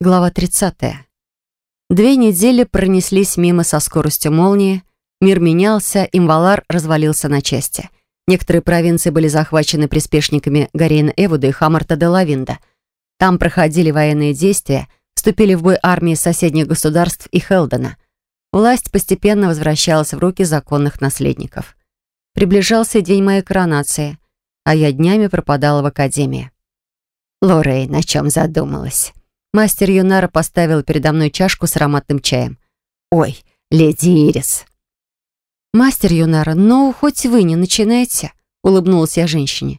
Глава 30. Две недели пронеслись мимо со скоростью молнии. Мир менялся, Имвалар развалился на части. Некоторые провинции были захвачены приспешниками Гарейна Эвуда и Хамарта де Лавинда. Там проходили военные действия, вступили в бой армии соседних государств и Хелдена. Власть постепенно возвращалась в руки законных наследников. Приближался день моей коронации, а я днями пропадала в академии. Лорей на чем задумалась? Мастер Юнара поставил передо мной чашку с ароматным чаем. «Ой, леди Ирис!» «Мастер Юнара, ну, хоть вы не начинайте», — улыбнулась я женщине.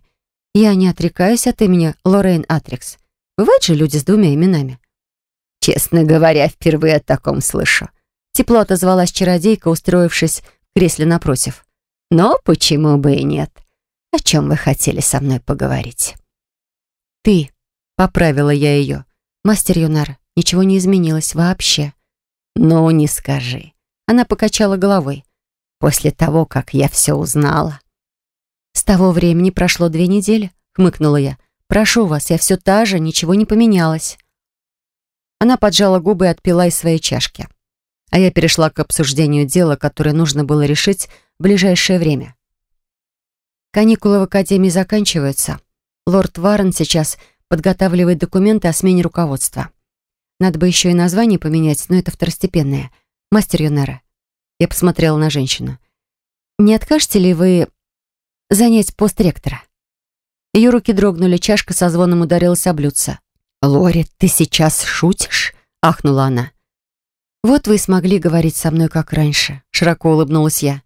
«Я не отрекаюсь от имени Лоррейн Атрикс. Бывают же люди с двумя именами». «Честно говоря, впервые о таком слышу». Тепло отозвалась чародейка, устроившись в кресле напротив. «Но почему бы и нет? О чем вы хотели со мной поговорить?» «Ты», — поправила я ее, — «Мастер Юнар, ничего не изменилось вообще». «Ну, не скажи». Она покачала головой. «После того, как я все узнала». «С того времени прошло две недели», — хмыкнула я. «Прошу вас, я все та же, ничего не поменялось». Она поджала губы и отпила из своей чашки. А я перешла к обсуждению дела, которое нужно было решить в ближайшее время. Каникулы в Академии заканчиваются. Лорд Варен сейчас подготавливает документы о смене руководства. Надо бы еще и название поменять, но это второстепенное. Мастер Юнера. Я посмотрела на женщину. Не откажете ли вы занять пост ректора? Ее руки дрогнули, чашка со звоном ударилась о блюдце. «Лори, ты сейчас шутишь?» — ахнула она. «Вот вы смогли говорить со мной, как раньше», — широко улыбнулась я.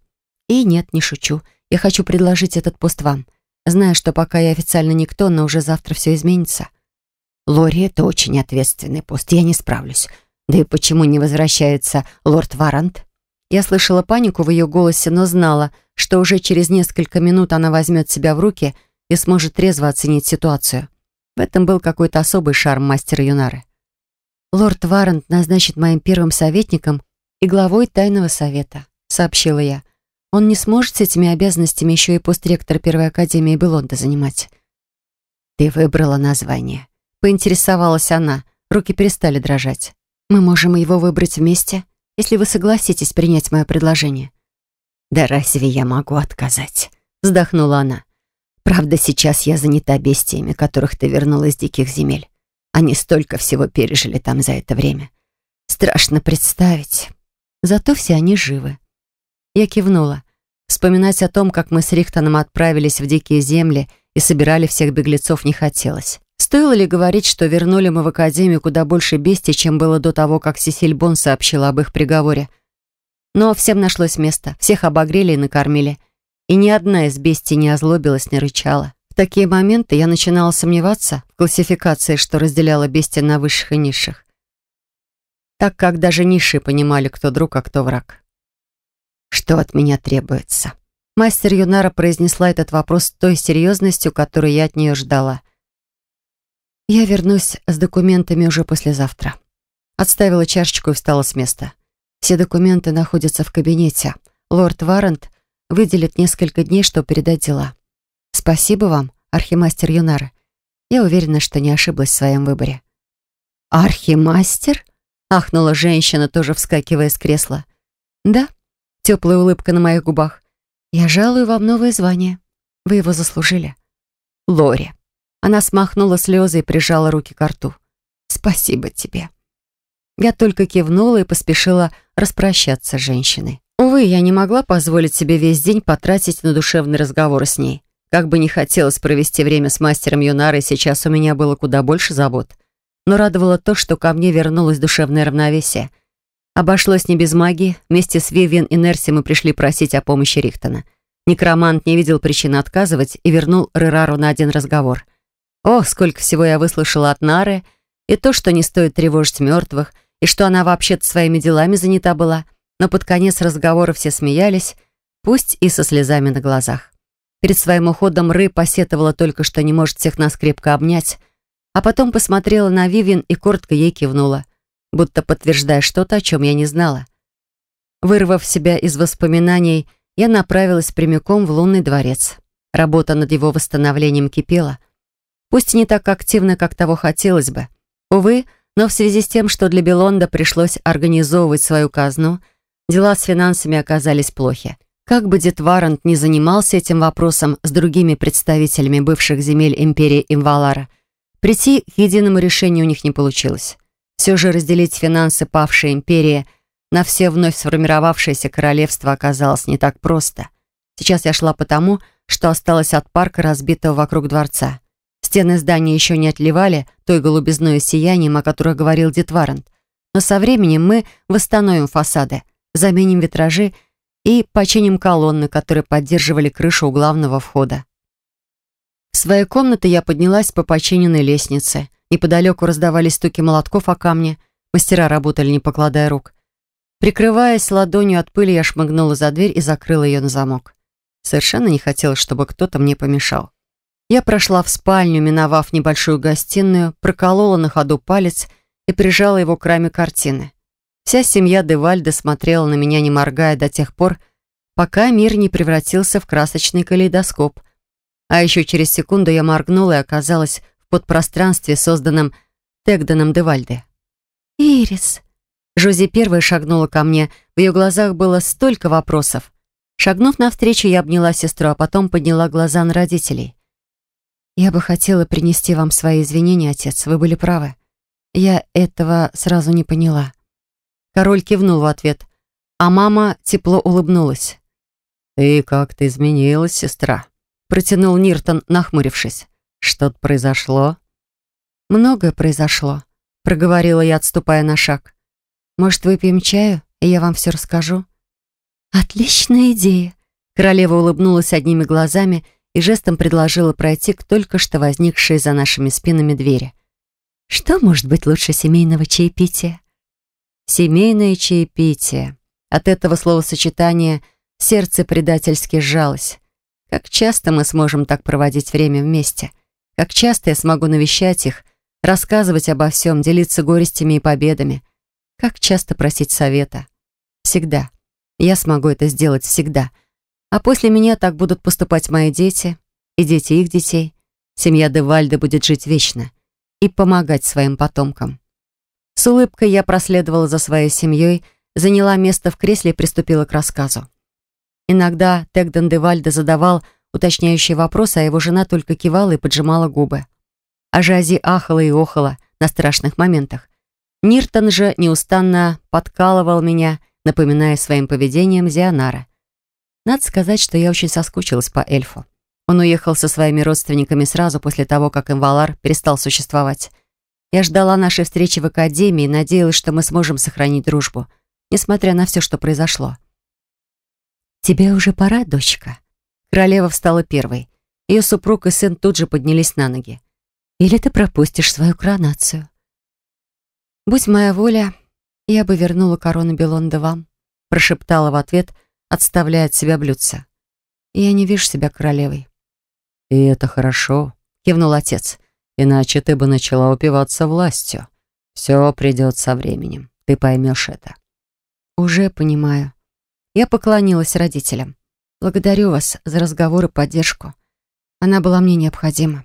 «И нет, не шучу. Я хочу предложить этот пост вам. Знаю, что пока я официально никто, но уже завтра все изменится. Лори, это очень ответственный пост, я не справлюсь. Да и почему не возвращается лорд Варант? Я слышала панику в ее голосе, но знала, что уже через несколько минут она возьмет себя в руки и сможет трезво оценить ситуацию. В этом был какой-то особый шарм мастера Юнары. «Лорд Варант назначит моим первым советником и главой тайного совета», — сообщила я. Он не сможет с этими обязанностями еще и пост ректора Первой Академии Белонда занимать. «Ты выбрала название», — поинтересовалась она. Руки перестали дрожать. «Мы можем его выбрать вместе, если вы согласитесь принять мое предложение». «Да разве я могу отказать?» — вздохнула она. «Правда, сейчас я занята бестиями, которых ты вернула из диких земель. Они столько всего пережили там за это время. Страшно представить. Зато все они живы. Я кивнула. Вспоминать о том, как мы с Рихтоном отправились в дикие земли и собирали всех беглецов, не хотелось. Стоило ли говорить, что вернули мы в Академию куда больше бестий, чем было до того, как Сесиль Бон сообщила об их приговоре? Но всем нашлось место, всех обогрели и накормили. И ни одна из бестий не озлобилась, не рычала. В такие моменты я начинала сомневаться в классификации, что разделяла бестия на высших и низших. Так как даже низшие понимали, кто друг, а кто враг. Что от меня требуется? Мастер Юнара произнесла этот вопрос с той серьезностью, которую я от нее ждала. Я вернусь с документами уже послезавтра. Отставила чашечку и встала с места. Все документы находятся в кабинете. Лорд Варрент выделит несколько дней, чтобы передать дела. Спасибо вам, архимастер Юнара. Я уверена, что не ошиблась в своем выборе. «Архимастер?» — ахнула женщина, тоже вскакивая с кресла. «Да», Теплая улыбка на моих губах. «Я жалую вам новое звание. Вы его заслужили». «Лори». Она смахнула слезы и прижала руки к рту. «Спасибо тебе». Я только кивнула и поспешила распрощаться с женщиной. Увы, я не могла позволить себе весь день потратить на душевный разговор с ней. Как бы не хотелось провести время с мастером Юнарой, сейчас у меня было куда больше забот. Но радовало то, что ко мне вернулось душевное равновесие — Обошлось не без магии. Вместе с Вивиан и Нерси мы пришли просить о помощи Рихтона. Некромант не видел причины отказывать и вернул Рерару на один разговор. Ох, сколько всего я выслушала от Нары, и то, что не стоит тревожить мертвых, и что она вообще-то своими делами занята была. Но под конец разговора все смеялись, пусть и со слезами на глазах. Перед своим уходом Ры посетовала только, что не может всех нас крепко обнять, а потом посмотрела на Вивиан и коротко ей кивнула будто подтверждая что-то, о чем я не знала. Вырвав себя из воспоминаний, я направилась прямиком в лунный дворец. Работа над его восстановлением кипела. Пусть не так активно, как того хотелось бы. Увы, но в связи с тем, что для Белонда пришлось организовывать свою казну, дела с финансами оказались плохи. Как бы дед Варант не занимался этим вопросом с другими представителями бывших земель империи Имвалара, прийти к единому решению у них не получилось. Все же разделить финансы павшей империи на все вновь сформировавшееся королевство оказалось не так просто. Сейчас я шла потому, что осталось от парка, разбитого вокруг дворца. Стены здания еще не отливали той голубизной сиянием, о которых говорил дед Варант. Но со временем мы восстановим фасады, заменим витражи и починим колонны, которые поддерживали крышу у главного входа. В своей комнате я поднялась по починенной лестнице. Неподалеку раздавались стуки молотков о камне. Мастера работали, не покладая рук. Прикрываясь ладонью от пыли, я шмыгнула за дверь и закрыла ее на замок. Совершенно не хотелось, чтобы кто-то мне помешал. Я прошла в спальню, миновав небольшую гостиную, проколола на ходу палец и прижала его к раме картины. Вся семья Девальда смотрела на меня, не моргая, до тех пор, пока мир не превратился в красочный калейдоскоп. А еще через секунду я моргнула и оказалась подпространстве, созданном Тегданом Девальде. «Ирис!» Жози первая шагнула ко мне. В ее глазах было столько вопросов. Шагнув навстречу, я обняла сестру, а потом подняла глаза на родителей. «Я бы хотела принести вам свои извинения, отец. Вы были правы. Я этого сразу не поняла». Король кивнул в ответ, а мама тепло улыбнулась. «Ты как-то изменилась, сестра», — протянул Ниртон, нахмурившись. «Что-то произошло?» «Многое произошло», — проговорила я, отступая на шаг. «Может, выпьем чаю, и я вам все расскажу?» «Отличная идея!» Королева улыбнулась одними глазами и жестом предложила пройти к только что возникшей за нашими спинами двери. «Что может быть лучше семейного чаепития?» Семейное чаепитие. От этого словосочетания сердце предательски сжалось. Как часто мы сможем так проводить время вместе? Как часто я смогу навещать их, рассказывать обо всем, делиться горестями и победами? Как часто просить совета? Всегда. Я смогу это сделать всегда. А после меня так будут поступать мои дети и дети их детей. Семья Девальда будет жить вечно и помогать своим потомкам. С улыбкой я проследовала за своей семьей, заняла место в кресле и приступила к рассказу. Иногда Тегден де Вальде задавал уточняющие вопросы, а его жена только кивала и поджимала губы. А Жази ахала и охала на страшных моментах. Ниртон же неустанно подкалывал меня, напоминая своим поведением Зионара. Надо сказать, что я очень соскучилась по эльфу. Он уехал со своими родственниками сразу после того, как Инвалар перестал существовать. Я ждала нашей встречи в академии и надеялась, что мы сможем сохранить дружбу, несмотря на все, что произошло. «Тебе уже пора, дочка?» Королева встала первой. Ее супруг и сын тут же поднялись на ноги. «Или ты пропустишь свою коронацию?» «Будь моя воля, я бы вернула корону Белонда вам», прошептала в ответ, отставляя от себя блюдце. «Я не вижу себя королевой». «И это хорошо», — кивнул отец. Иначе ты бы начала упиваться властью. Все придет со временем. Ты поймешь это. Уже понимаю. Я поклонилась родителям. Благодарю вас за разговор и поддержку. Она была мне необходима.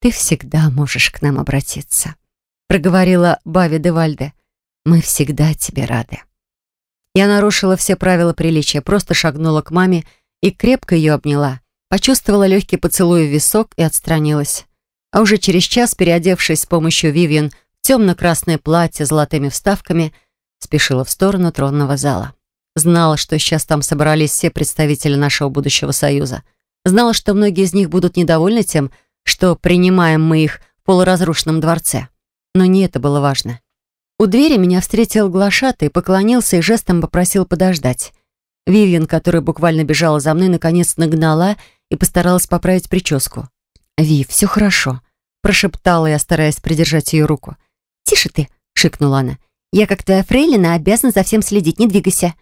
«Ты всегда можешь к нам обратиться», — проговорила Бави де Вальде. «Мы всегда тебе рады». Я нарушила все правила приличия, просто шагнула к маме и крепко ее обняла. Почувствовала легкий поцелуй в висок и отстранилась а уже через час, переодевшись с помощью Вивьен в темно-красное платье с золотыми вставками, спешила в сторону тронного зала. Знала, что сейчас там собрались все представители нашего будущего союза. Знала, что многие из них будут недовольны тем, что принимаем мы их в полуразрушенном дворце. Но не это было важно. У двери меня встретил глашатый, поклонился и жестом попросил подождать. Вивьен, которая буквально бежала за мной, наконец нагнала и постаралась поправить прическу. «Ви, все хорошо», — прошептала я, стараясь придержать ее руку. «Тише ты», — шикнула она. «Я, как твоя фрейлина, обязана за всем следить, не двигайся».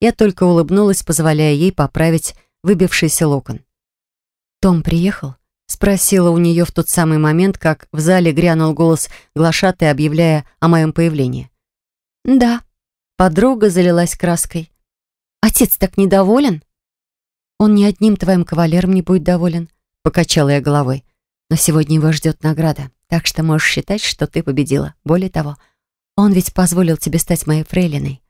Я только улыбнулась, позволяя ей поправить выбившийся локон. «Том приехал?» — спросила у нее в тот самый момент, как в зале грянул голос глашатой, объявляя о моем появлении. «Да». Подруга залилась краской. «Отец так недоволен?» «Он ни одним твоим кавалером не будет доволен», Покачала я головой. Но сегодня его ждет награда. Так что можешь считать, что ты победила. Более того, он ведь позволил тебе стать моей фрейлиной.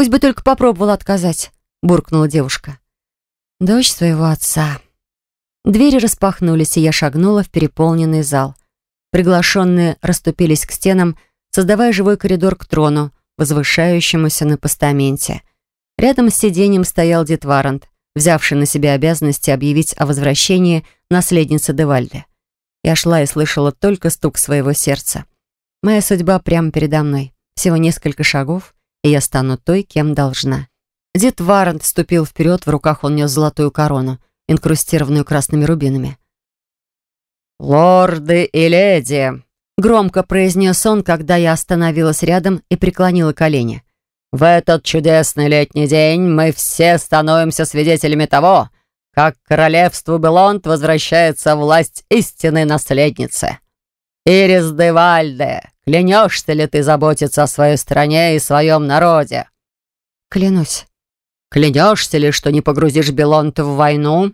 Пусть бы только попробовала отказать, буркнула девушка. Дочь своего отца. Двери распахнулись, и я шагнула в переполненный зал. Приглашенные расступились к стенам, создавая живой коридор к трону, возвышающемуся на постаменте. Рядом с сиденьем стоял дед Варант, взявший на себя обязанности объявить о возвращении наследницы Девальды. Я шла и слышала только стук своего сердца. Моя судьба прямо передо мной. Всего несколько шагов, и я стану той, кем должна. Дед Варант ступил вперед, в руках он нес золотую корону, инкрустированную красными рубинами. «Лорды и леди!» — громко произнес он, когда я остановилась рядом и преклонила колени. «В этот чудесный летний день мы все становимся свидетелями того, как королевству Белонт возвращается власть истинной наследницы. Ирис де Вальде, клянешься ли ты заботиться о своей стране и своем народе?» «Клянусь». «Клянешься ли, что не погрузишь Белонт в войну?»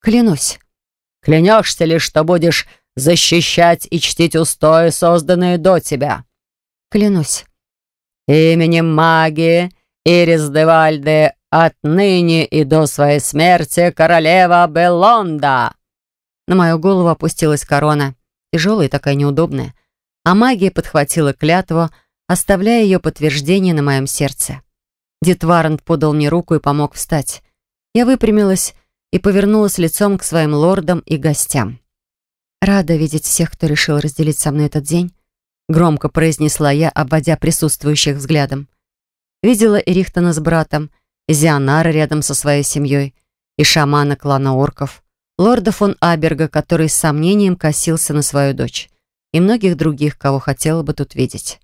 «Клянусь». «Клянешься ли, что будешь защищать и чтить устои, созданные до тебя?» «Клянусь». «Именем магии Ирис де Вальде Отныне и до своей смерти королева Белонда!» На мою голову опустилась корона, тяжелая и такая неудобная, а магия подхватила клятву, оставляя ее подтверждение на моем сердце. Дед Варент подал мне руку и помог встать. Я выпрямилась и повернулась лицом к своим лордам и гостям. «Рада видеть всех, кто решил разделить со мной этот день», громко произнесла я, обводя присутствующих взглядом. Видела Эрихтона с братом, Зионара рядом со своей семьей и шамана клана орков, лорда фон Аберга, который с сомнением косился на свою дочь, и многих других, кого хотела бы тут видеть.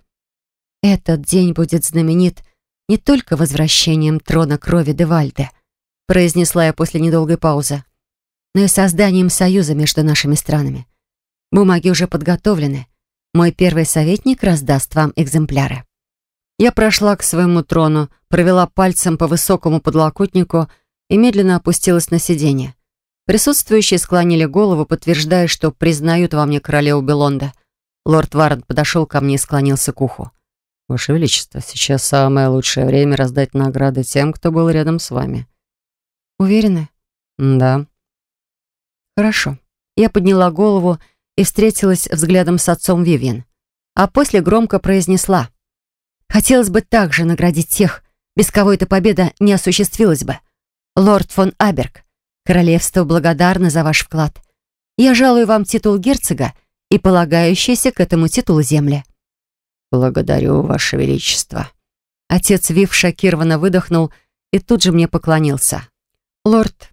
Этот день будет знаменит не только возвращением трона крови Девальде, произнесла я после недолгой паузы, но и созданием союза между нашими странами. Бумаги уже подготовлены. Мой первый советник раздаст вам экземпляры. Я прошла к своему трону, провела пальцем по высокому подлокотнику и медленно опустилась на сиденье. Присутствующие склонили голову, подтверждая, что признают во мне королеву Белонда. Лорд Варен подошел ко мне и склонился к уху. «Ваше Величество, сейчас самое лучшее время раздать награды тем, кто был рядом с вами». «Уверены?» «Да». «Хорошо». Я подняла голову и встретилась взглядом с отцом Вивьен, а после громко произнесла. Хотелось бы также наградить тех, без кого эта победа не осуществилась бы. Лорд фон Аберг, королевство благодарно за ваш вклад. Я жалую вам титул герцога и полагающиеся к этому титулу земли». «Благодарю, ваше величество». Отец Вив шокированно выдохнул и тут же мне поклонился. «Лорд,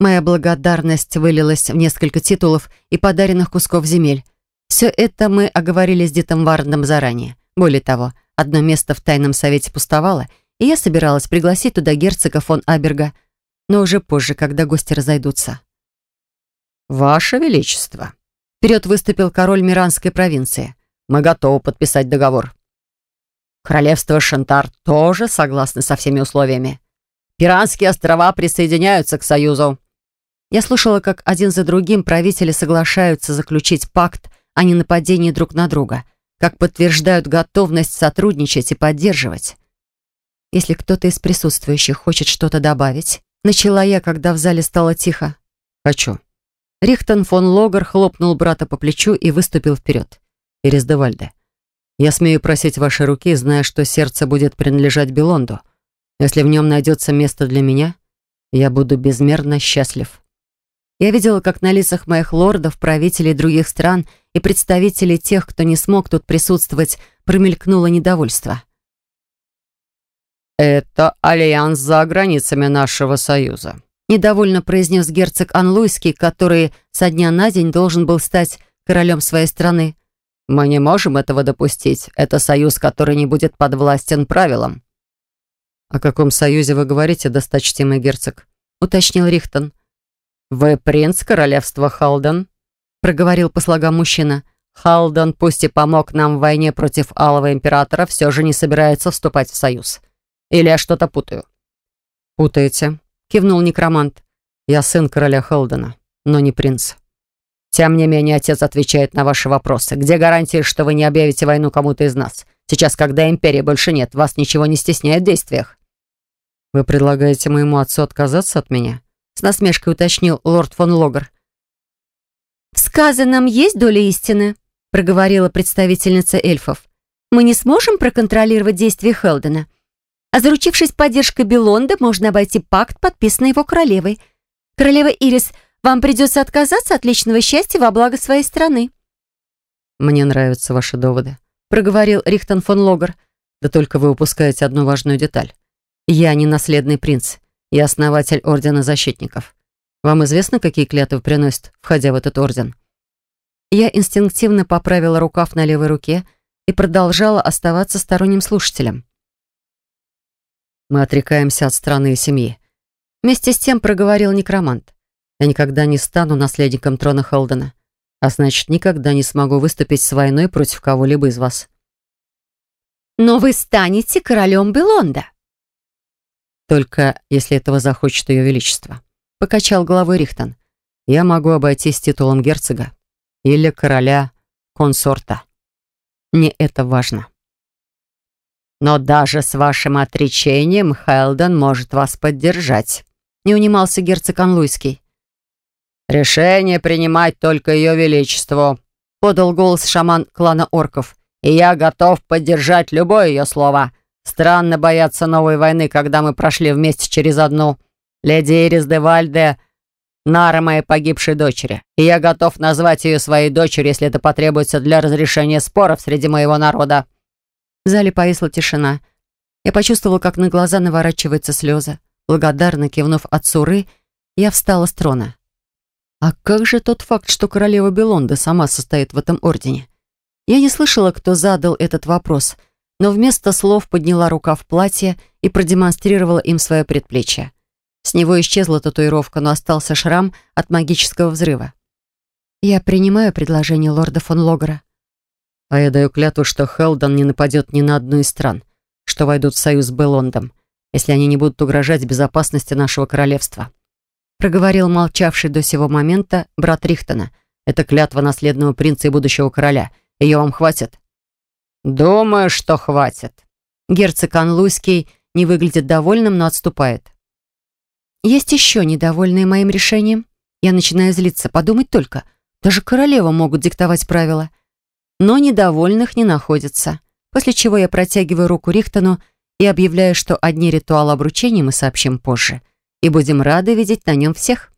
моя благодарность вылилась в несколько титулов и подаренных кусков земель. Все это мы оговорили с Дитом Вардом заранее. Более того, Одно место в тайном совете пустовало, и я собиралась пригласить туда герцога фон Аберга, но уже позже, когда гости разойдутся. «Ваше Величество!» Вперед выступил король Миранской провинции. «Мы готовы подписать договор. Королевство Шантар тоже согласно со всеми условиями. Пиранские острова присоединяются к Союзу». Я слушала, как один за другим правители соглашаются заключить пакт о ненападении друг на друга — как подтверждают готовность сотрудничать и поддерживать. Если кто-то из присутствующих хочет что-то добавить, начала я, когда в зале стало тихо. «Хочу». Рихтон фон Логер хлопнул брата по плечу и выступил вперед. «Ирис де Вальде, я смею просить вашей руки, зная, что сердце будет принадлежать Белонду. Если в нем найдется место для меня, я буду безмерно счастлив». Я видела, как на лицах моих лордов, правителей других стран и представителей тех, кто не смог тут присутствовать, промелькнуло недовольство. «Это альянс за границами нашего союза», недовольно произнес герцог Анлуйский, который со дня на день должен был стать королем своей страны. «Мы не можем этого допустить. Это союз, который не будет подвластен правилам». «О каком союзе вы говорите, досточтимый герцог?» уточнил Рихтон. «Вы принц королевства Халден?» проговорил по слогам мужчина. «Халден, пусть и помог нам в войне против Алого Императора, все же не собирается вступать в союз. Или я что-то путаю?» «Путаете», — кивнул некромант. «Я сын короля Халдена, но не принц». Тем не менее, отец отвечает на ваши вопросы. Где гарантии, что вы не объявите войну кому-то из нас? Сейчас, когда империи больше нет, вас ничего не стесняет в действиях. Вы предлагаете моему отцу отказаться от меня? С насмешкой уточнил лорд фон Логер. «В сказанном есть доля истины», — проговорила представительница эльфов. «Мы не сможем проконтролировать действия Хелдена. А заручившись поддержкой Белонда, можно обойти пакт, подписанный его королевой. Королева Ирис вам придется отказаться от личного счастья во благо своей страны». «Мне нравятся ваши доводы», — проговорил Рихтон фон Логер. «Да только вы упускаете одну важную деталь. Я не наследный принц. Я основатель Ордена Защитников. Вам известно, какие клятвы приносят, входя в этот орден?» Я инстинктивно поправила рукав на левой руке и продолжала оставаться сторонним слушателем. «Мы отрекаемся от страны и семьи», — вместе с тем проговорил некромант. Я никогда не стану наследником трона Холдена, а значит, никогда не смогу выступить с войной против кого-либо из вас. Но вы станете королем Белонда. Только если этого захочет ее величество. Покачал головой Рихтон. Я могу обойтись титулом герцога или короля консорта. Мне это важно. Но даже с вашим отречением Хелден может вас поддержать. Не унимался герцог Анлуйский. «Решение принимать только ее величеству», — подал голос шаман клана орков. «И я готов поддержать любое ее слово. Странно бояться новой войны, когда мы прошли вместе через одну. Леди Ирис де Вальде — Нара моей погибшей дочери. И я готов назвать ее своей дочерью, если это потребуется для разрешения споров среди моего народа». В зале повисла тишина. Я почувствовала, как на глаза наворачиваются слезы. Благодарно кивнув отцу Ры, я встала с трона. А как же тот факт, что королева Белонда сама состоит в этом ордене? Я не слышала, кто задал этот вопрос, но вместо слов подняла рука в платье и продемонстрировала им свое предплечье. С него исчезла татуировка, но остался шрам от магического взрыва. Я принимаю предложение лорда фон Логера. А я даю клятву, что Хелдон не нападет ни на одну из стран, что войдут в союз с Белондом, если они не будут угрожать безопасности нашего королевства проговорил молчавший до сего момента брат Рихтона. «Это клятва наследного принца и будущего короля. Ее вам хватит?» «Думаю, что хватит». Герцог Анлуйский не выглядит довольным, но отступает. «Есть еще недовольные моим решением. Я начинаю злиться. Подумать только. Даже королева могут диктовать правила. Но недовольных не находится. После чего я протягиваю руку Рихтону и объявляю, что одни ритуалы обручения мы сообщим позже — и будем рады видеть на нем всех.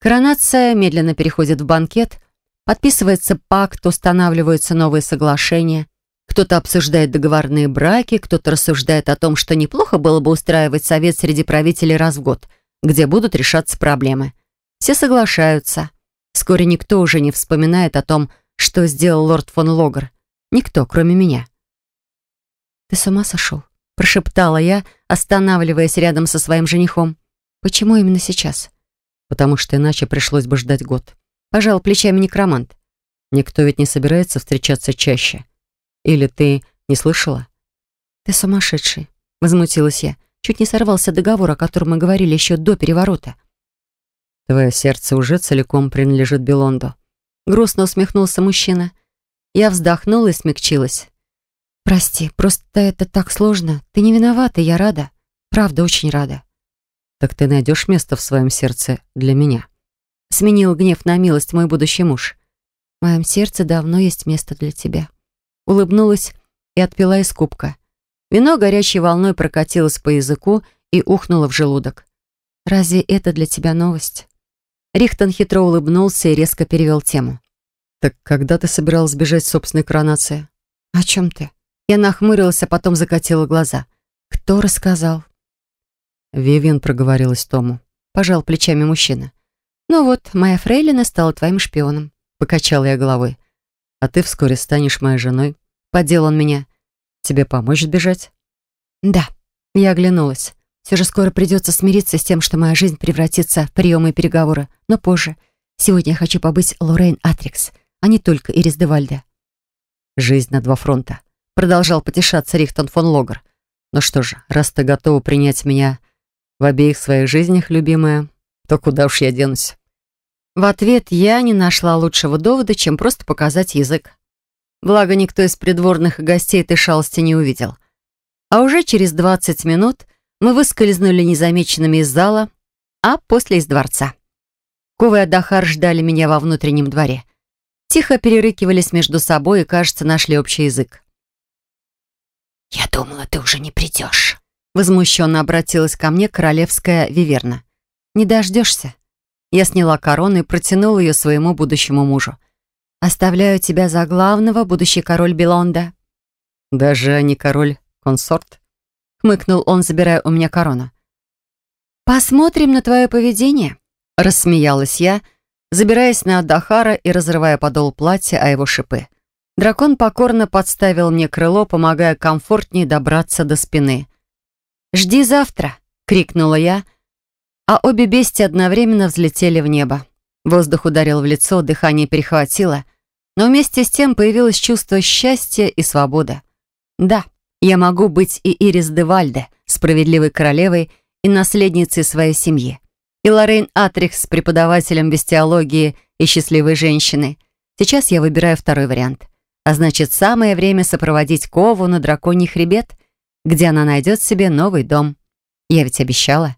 Коронация медленно переходит в банкет, подписывается пакт, устанавливаются новые соглашения. Кто-то обсуждает договорные браки, кто-то рассуждает о том, что неплохо было бы устраивать совет среди правителей раз в год, где будут решаться проблемы. Все соглашаются. Вскоре никто уже не вспоминает о том, что сделал лорд фон Логер. Никто, кроме меня. «Ты с ума сошел?» — прошептала я, останавливаясь рядом со своим женихом. Почему именно сейчас? Потому что иначе пришлось бы ждать год. Пожал плечами некромант. Никто ведь не собирается встречаться чаще. Или ты не слышала? Ты сумасшедший, возмутилась я. Чуть не сорвался договор, о котором мы говорили еще до переворота. Твое сердце уже целиком принадлежит Белонду. Грустно усмехнулся мужчина. Я вздохнула и смягчилась. «Прости, просто это так сложно. Ты не виновата, я рада. Правда, очень рада так ты найдешь место в своем сердце для меня. Сменил гнев на милость мой будущий муж. В моем сердце давно есть место для тебя. Улыбнулась и отпила из кубка. Вино горячей волной прокатилось по языку и ухнуло в желудок. «Разве это для тебя новость?» Рихтон хитро улыбнулся и резко перевел тему. «Так когда ты собиралась бежать с собственной коронации?» «О чем ты?» Я нахмурилась, а потом закатила глаза. «Кто рассказал?» Вивиан проговорилась Тому. Пожал плечами мужчина. «Ну вот, моя фрейлина стала твоим шпионом», — покачал я головой. «А ты вскоре станешь моей женой», — поддел он меня. «Тебе помочь сбежать?» «Да», — я оглянулась. «Все же скоро придется смириться с тем, что моя жизнь превратится в приемы и переговоры, но позже. Сегодня я хочу побыть Лоррейн Атрикс, а не только Ирис де Вальде». «Жизнь на два фронта», — продолжал потешаться Рихтон фон Логер. «Ну что же, раз ты готова принять меня в обеих своих жизнях, любимая, то куда уж я денусь? В ответ я не нашла лучшего довода, чем просто показать язык. Благо, никто из придворных и гостей этой шалости не увидел. А уже через 20 минут мы выскользнули незамеченными из зала, а после из дворца. Ковы и Адахар ждали меня во внутреннем дворе. Тихо перерыкивались между собой и, кажется, нашли общий язык. «Я думала, ты уже не придешь», — возмущенно обратилась ко мне королевская виверна. «Не дождешься?» Я сняла корону и протянула ее своему будущему мужу. «Оставляю тебя за главного, будущий король Белонда». «Даже не король консорт?» — хмыкнул он, забирая у меня корону. «Посмотрим на твое поведение», — рассмеялась я, забираясь на Дахара и разрывая подол платья о его шипы. Дракон покорно подставил мне крыло, помогая комфортнее добраться до спины. «Жди завтра!» — крикнула я, а обе бести одновременно взлетели в небо. Воздух ударил в лицо, дыхание перехватило, но вместе с тем появилось чувство счастья и свободы. Да, я могу быть и Ирис де Вальде, справедливой королевой и наследницей своей семьи. И Лоррейн Атрикс, преподавателем бестиологии и счастливой женщины. Сейчас я выбираю второй вариант. А значит, самое время сопроводить Кову на драконий хребет, где она найдет себе новый дом. Я ведь обещала.